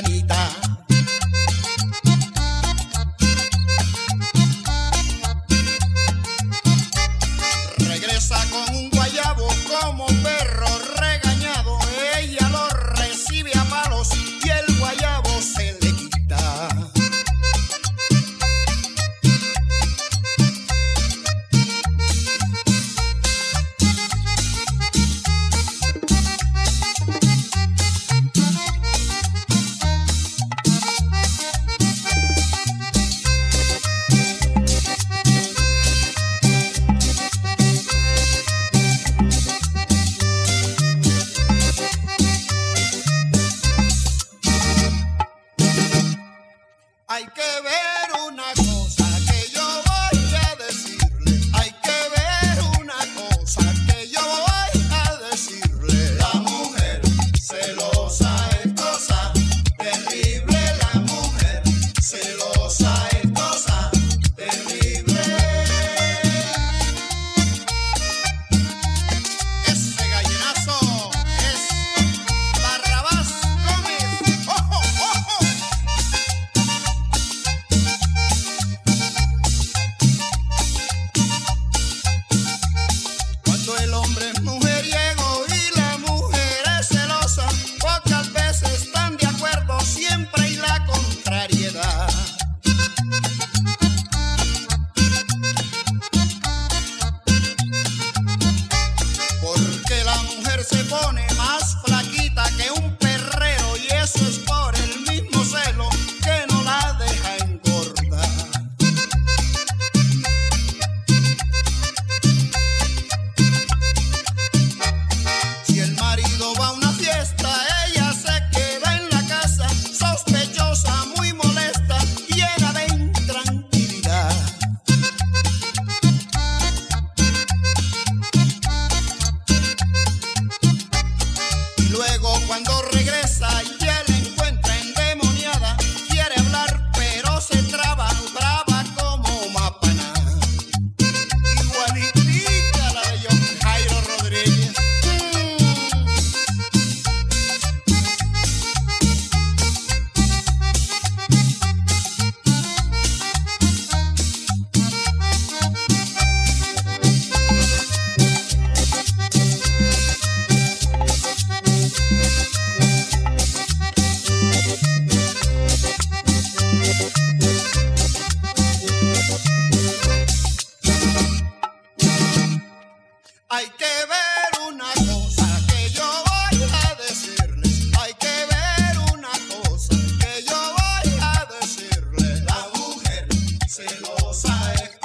Juanita. se pone más life.